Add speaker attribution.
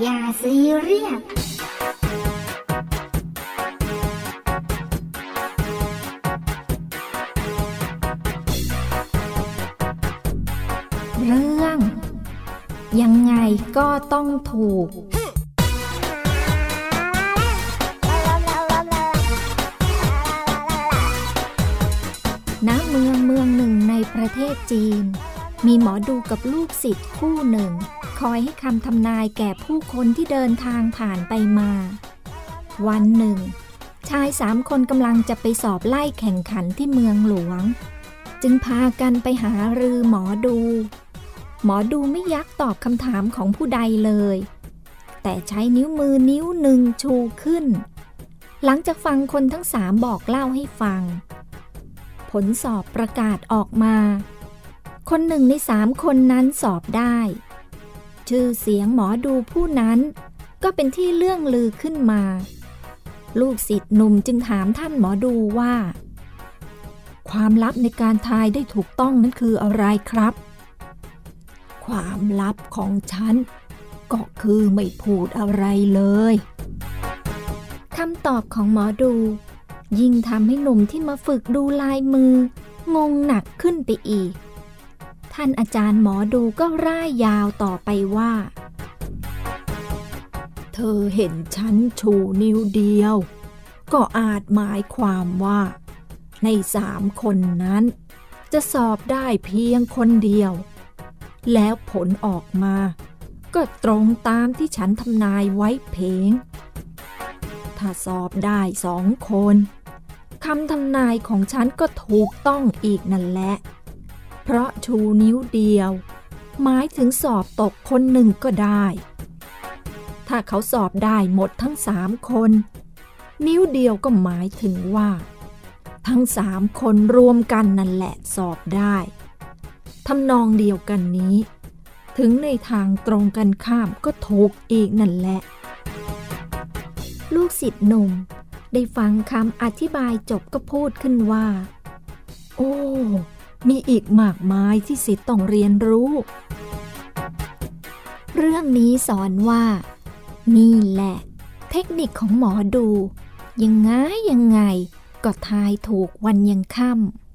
Speaker 1: อย่าซีเรียส
Speaker 2: เรื่อง ยังไงก็ต้องถูกณเมืองเมืองหนึ่งในประเทศจีน มีหมอดูกับลูกศิษย์คู่หนึ่ง คอยให้คำทำนายแก่ผู้คนที่เดินทางผ่านไปมา วันหนึ่ง ชายสามคนกำลังจะไปสอบไล่แข่งขันที่เมืองหลวง จึงพากันไปหารือหมอดู หมอดูไม่ยักตอบคำถามของผู้ใดเลย แต่ใช้นิ้วมือนิ้วหนึ่งชูขึ้น หลังจากฟังคนทั้งสามบอกเล่าให้ฟัง ผลสอบประกาศออกมา คนหนึ่งในสามคนนั้นสอบได้ ชื่อเสียงหมอดูผู้นั้น ก็เป็นที่เลื่องลือขึ้นมา ลูกศิษย์หนุ่มจึงถามท่านหมอดูว่า ความลับในการทายได้ถูกต้องนั้นคืออะไรครับ ความลับของฉัน ก็คือไม่พูดอะไรเลยคำตอบของหมอดู ยิ่งทำให้หนุ่มที่มาฝึกดูลายมือ งงหนักขึ้นไปอีก ท่านอาจารย์หมอดูก็ร่ายยาวต่อไปว่า เธอเห็นฉันชูนิ้วเดียว ก็อาจหมายความว่า ในสามคนนั้น จะสอบได้เพียงคนเดียว แล้วผลออกมา ก็ตรงตามที่ฉันทำนายไว้เพงถ้าสอบได้สองคนคำทำนายของฉันก็ถูกต้องอีกนั่นแหละ เพราะชูนิ้วเดียว หมายถึงสอบตกคนหนึ่งก็ได้ ถ้าเขาสอบได้หมดทั้งสามคน นิ้วเดียวก็หมายถึงว่า ทั้งสามคนรวมกันนั่นแหละสอบได้ทำนองเดียวกันนี้ ถึงในทางตรงกันข้ามก็ถูกอีกนั่นแหละ ลูกศิษย์หนุ่มได้ฟังคำอธิบายจบก็พูดขึ้นว่า โอ้ มีอีกมากมายที่ศิษย์ต้องเรียนรู้ เรื่องนี้สอนว่า นี่แหละ เทคนิคของหมอดู ยังไงยังไงก็ทายถูกวันยังค่ำ